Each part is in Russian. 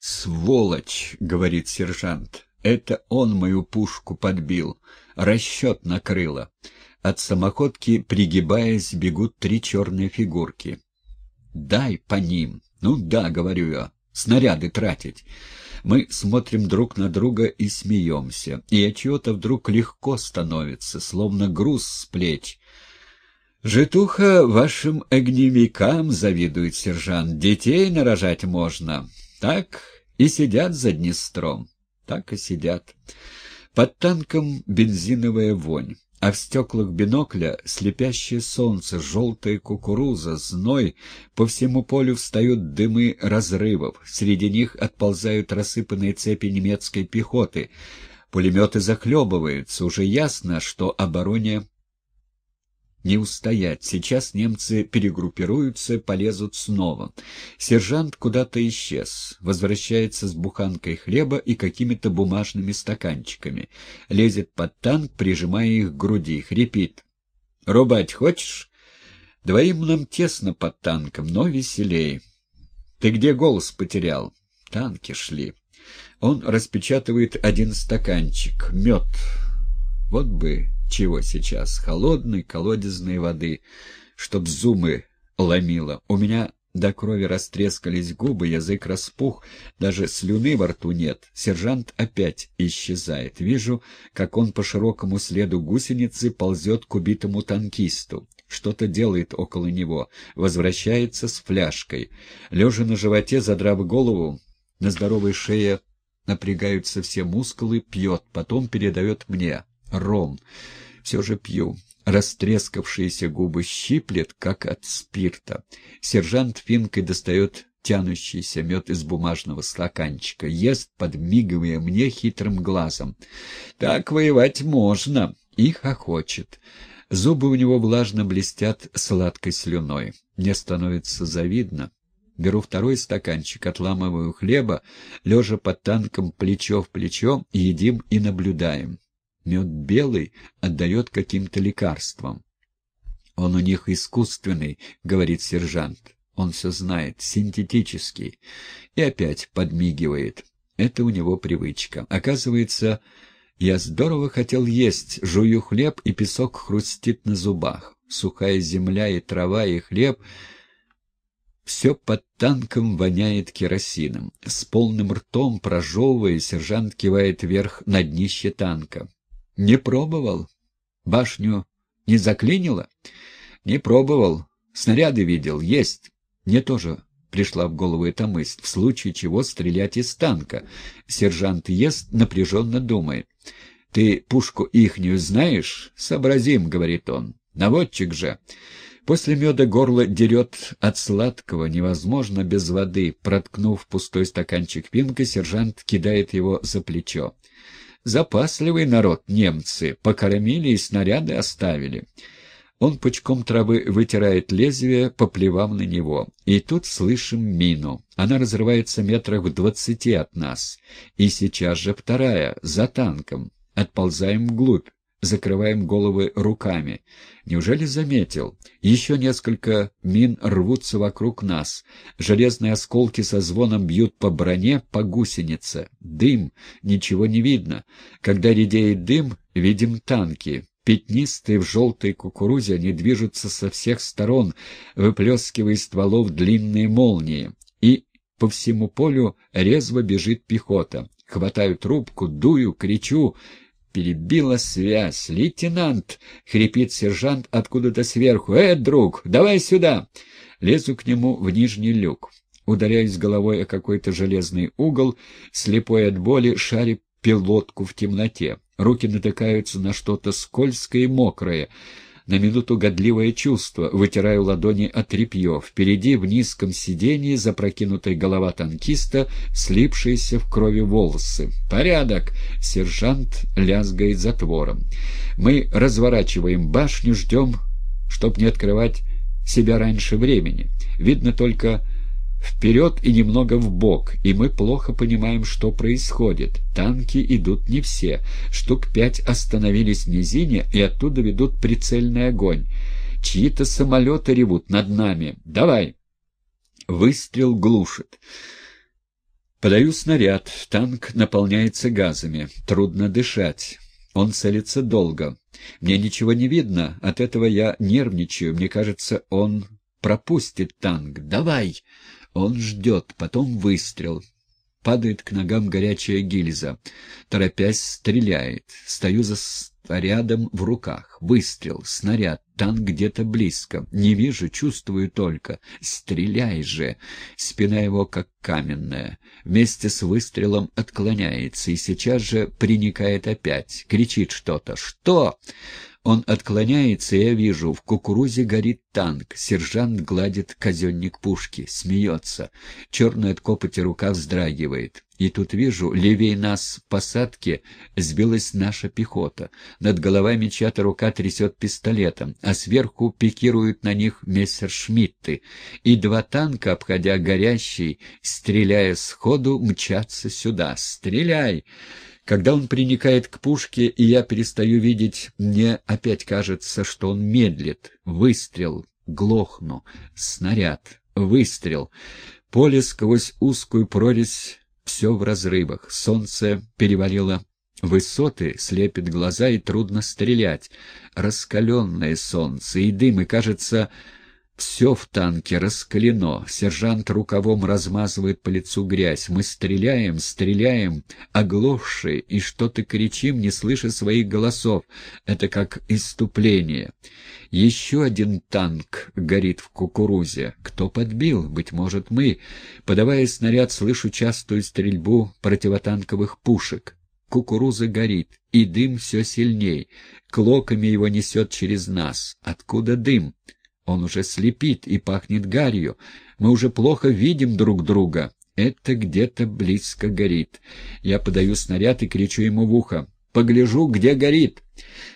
«Сволочь!» — говорит сержант. «Это он мою пушку подбил. Расчет накрыло». От самоходки, пригибаясь, бегут три черные фигурки. «Дай по ним!» «Ну да», — говорю я, — «снаряды тратить». Мы смотрим друг на друга и смеемся, и от чего-то вдруг легко становится, словно груз с плеч. «Житуха вашим огневикам», — завидует сержант, — «детей нарожать можно». Так и сидят за Днестром, так и сидят. Под танком бензиновая вонь, а в стеклах бинокля слепящее солнце, желтая кукуруза, зной, по всему полю встают дымы разрывов, среди них отползают рассыпанные цепи немецкой пехоты, пулеметы захлебываются, уже ясно, что обороне не устоять. Сейчас немцы перегруппируются, полезут снова. Сержант куда-то исчез. Возвращается с буханкой хлеба и какими-то бумажными стаканчиками. Лезет под танк, прижимая их к груди. Хрипит. «Рубать хочешь?» «Двоим нам тесно под танком, но веселей». «Ты где голос потерял?» «Танки шли». Он распечатывает один стаканчик. Мед. Вот бы чего сейчас? Холодной колодезной воды, чтоб зубы ломило. У меня до крови растрескались губы, язык распух, даже слюны во рту нет. Сержант опять исчезает. Вижу, как он по широкому следу гусеницы ползет к убитому танкисту. Что-то делает около него, возвращается с фляжкой. Лежа на животе, задрав голову, на здоровой шее напрягаются все мускулы, пьет, потом передает мне. Ром. Все же пью. Растрескавшиеся губы щиплет, как от спирта. Сержант финкой достает тянущийся мед из бумажного стаканчика, ест, подмигивая мне хитрым глазом. «Так воевать можно!» И хохочет. Зубы у него влажно блестят сладкой слюной. Мне становится завидно. Беру второй стаканчик, отламываю хлеба, лежа под танком плечо в плечо, едим и наблюдаем. Мед белый отдает каким-то лекарствам. «Он у них искусственный», — говорит сержант. Он все знает, синтетический. И опять подмигивает. Это у него привычка. Оказывается, я здорово хотел есть, жую хлеб, и песок хрустит на зубах. Сухая земля и трава, и хлеб — все под танком воняет керосином. С полным ртом, прожевывая, сержант кивает вверх на днище танка. Не пробовал. Башню не заклинило? Не пробовал. Снаряды видел. Есть. Мне тоже пришла в голову эта мысль. В случае чего стрелять из танка. Сержант ест, напряженно думает. «Ты пушку ихнюю знаешь?» «Сообразим», — говорит он. «Наводчик же». После меда горло дерет от сладкого, невозможно без воды. Проткнув пустой стаканчик пинка, сержант кидает его за плечо. Запасливый народ немцы, покормили и снаряды оставили. Он пучком травы вытирает лезвие, поплевав на него. И тут слышим мину. Она разрывается метрах в двадцати от нас. И сейчас же вторая, за танком. Отползаем вглубь закрываем головы руками. Неужели заметил? Еще несколько мин рвутся вокруг нас. Железные осколки со звоном бьют по броне, по гусенице. Дым, ничего не видно. Когда редеет дым, видим танки. Пятнистые в желтой кукурузе они движутся со всех сторон, выплескивая стволов длинные молнии. И по всему полю резво бежит пехота. Хватаю трубку, дую, кричу — Перебила связь. «Лейтенант!» — хрипит сержант откуда-то сверху. «Э, друг, давай сюда!» Лезу к нему в нижний люк. Ударяюсь головой о какой-то железный угол, слепой от боли, шарю пилотку в темноте. Руки натыкаются на что-то скользкое и мокрое — на минуту годливое чувство, вытираю ладони от тряпье. Впереди в низком сидении запрокинутая голова танкиста, слипшиеся в крови волосы. «Порядок!» — сержант лязгает затвором. Мы разворачиваем башню, ждем, чтоб не открывать себя раньше времени. Видно только вперед и немного в бок, и мы плохо понимаем, что происходит. Танки идут не все. Штук пять остановились в низине, и оттуда ведут прицельный огонь. Чьи-то самолеты ревут над нами. «Давай!» Выстрел глушит. Подаю снаряд. Танк наполняется газами. Трудно дышать. Он целится долго. Мне ничего не видно. От этого я нервничаю. Мне кажется, он пропустит танк. Давай! Он ждет. Потом выстрел. Падает к ногам горячая гильза. Торопясь, стреляет. Стою за снарядом в руках. Выстрел, снаряд, танк где-то близко. Не вижу, чувствую только. Стреляй же! Спина его как каменная. Вместе с выстрелом отклоняется и сейчас же приникает опять. Кричит что-то. «Что?» Он отклоняется, и я вижу, в кукурузе горит танк. Сержант гладит казенник пушки, смеется. Черная от копоти рука вздрагивает. И тут вижу, левее нас в посадке сбилась наша пехота. Над головами чья-то рука трясет пистолетом, а сверху пикируют на них мессершмитты. И два танка, обходя горящий, стреляя сходу, мчатся сюда. «Стреляй!» Когда он приникает к пушке, и я перестаю видеть, мне опять кажется, что он медлит. Выстрел, глохну, снаряд, выстрел. Поле сквозь узкую прорезь все в разрывах. Солнце перевалило высоты, слепит глаза и трудно стрелять. Раскаленное солнце и дым, и, кажется, все в танке раскалено. Сержант рукавом размазывает по лицу грязь. Мы стреляем, стреляем, оглохшие, и что-то кричим, не слыша своих голосов. Это как иступление. Еще один танк горит в кукурузе. Кто подбил? Быть может, мы. Подавая снаряд, слышу частую стрельбу противотанковых пушек. Кукуруза горит, и дым все сильней. Клоками его несет через нас. Откуда дым? Он уже слепит и пахнет гарью. Мы уже плохо видим друг друга. Это где-то близко горит. Я подаю снаряд и кричу ему в ухо. «Погляжу, где горит!»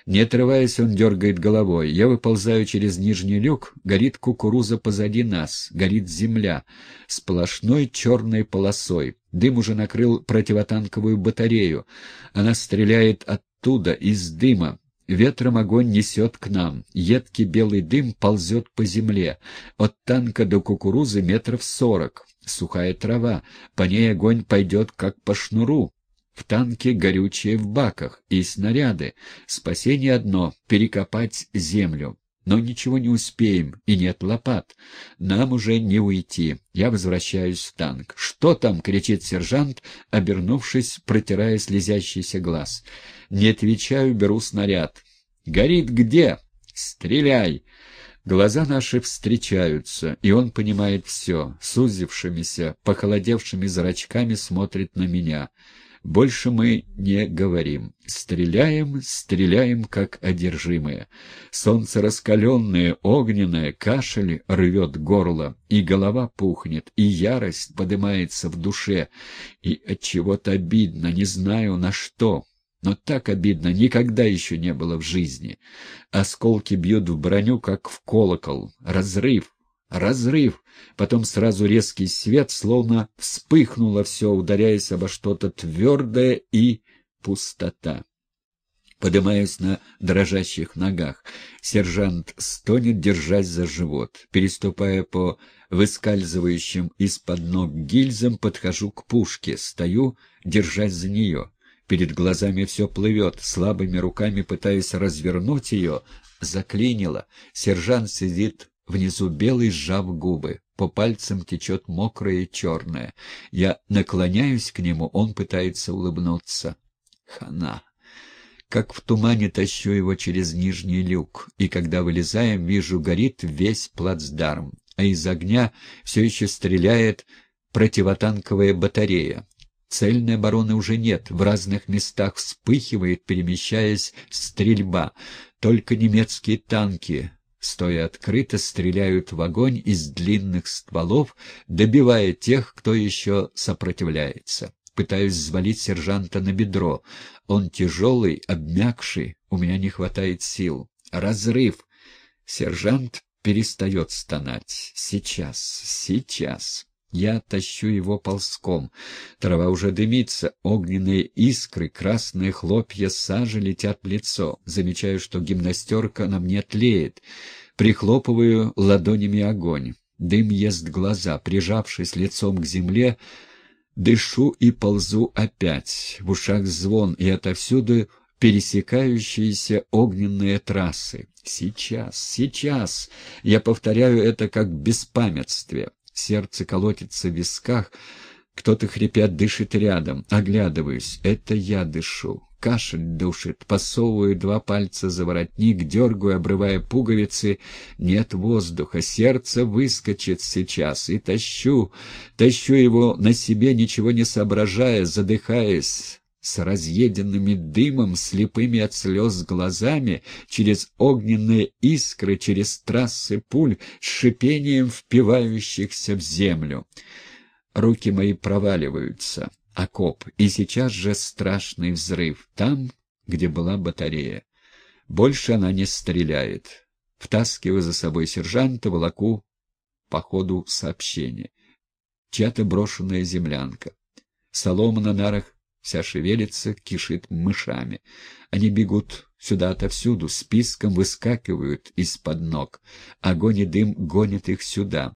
Не отрываясь, он дергает головой. Я выползаю через нижний люк. Горит кукуруза позади нас. Горит земля. Сплошной черной полосой. Дым уже накрыл противотанковую батарею. Она стреляет оттуда, из дыма. Ветром огонь несет к нам. Едкий белый дым ползет по земле. От танка до кукурузы метров сорок. Сухая трава. По ней огонь пойдет, как по шнуру. В танке горючее в баках и снаряды. Спасение одно — перекопать землю. Но ничего не успеем, и нет лопат. Нам уже не уйти. Я возвращаюсь в танк. «Что там?» — кричит сержант, обернувшись, протирая слезящийся глаз. Не отвечаю, беру снаряд. «Горит где?» «Стреляй!» Глаза наши встречаются, и он понимает все. Сузившимися, похолодевшими зрачками смотрит на меня — больше мы не говорим. Стреляем, стреляем, как одержимые. Солнце раскаленное, огненное, кашель рвет горло, и голова пухнет, и ярость поднимается в душе, и от чего-то обидно, не знаю на что. Но так обидно никогда еще не было в жизни. Осколки бьют в броню, как в колокол. Разрыв, Разрыв, потом сразу резкий свет, словно вспыхнуло все, ударяясь обо что-то твердое и пустота. Поднимаюсь на дрожащих ногах. Сержант стонет, держась за живот. Переступая по выскальзывающим из-под ног гильзам, подхожу к пушке, стою, держась за нее. Перед глазами все плывет, слабыми руками пытаясь развернуть ее, заклинило. Сержант сидит Внизу белый, сжав губы. По пальцам течет мокрое и черное. Я наклоняюсь к нему, он пытается улыбнуться. Хана. Как в тумане тащу его через нижний люк, и когда вылезаем, вижу, горит весь плацдарм, а из огня все еще стреляет противотанковая батарея. Цельной обороны уже нет, в разных местах вспыхивает, перемещаясь стрельба. Только немецкие танки стоя открыто, стреляют в огонь из длинных стволов, добивая тех, кто еще сопротивляется. Пытаюсь взвалить сержанта на бедро. Он тяжелый, обмякший, у меня не хватает сил. Разрыв. Сержант перестает стонать. Сейчас, сейчас. Я тащу его ползком. Трава уже дымится, огненные искры, красные хлопья сажи летят в лицо. Замечаю, что гимнастерка на мне тлеет. Прихлопываю ладонями огонь. Дым ест глаза. Прижавшись лицом к земле, Дышу и ползу опять, в ушах звон, и отовсюду пересекающиеся огненные трассы. Сейчас, сейчас! Я повторяю это как в беспамятстве. Сердце колотится в висках, кто-то хрипя дышит рядом. Оглядываюсь. Это я дышу. Кашель душит. Посовываю два пальца за воротник, дергаю, обрывая пуговицы. Нет воздуха. Сердце выскочит сейчас. И тащу, тащу его на себе, ничего не соображая, задыхаясь с разъеденными дымом, слепыми от слез глазами, через огненные искры, через трассы пуль, с шипением впивающихся в землю. Руки мои проваливаются. Окоп. И сейчас же страшный взрыв. Там, где была батарея. Больше она не стреляет. Втаскиваю за собой сержанта, волоку по ходу сообщения. Чья-то брошенная землянка. Солома на нарах вся шевелится, кишит мышами. Они бегут сюда отовсюду, списком выскакивают из-под ног. Огонь и дым гонят их сюда.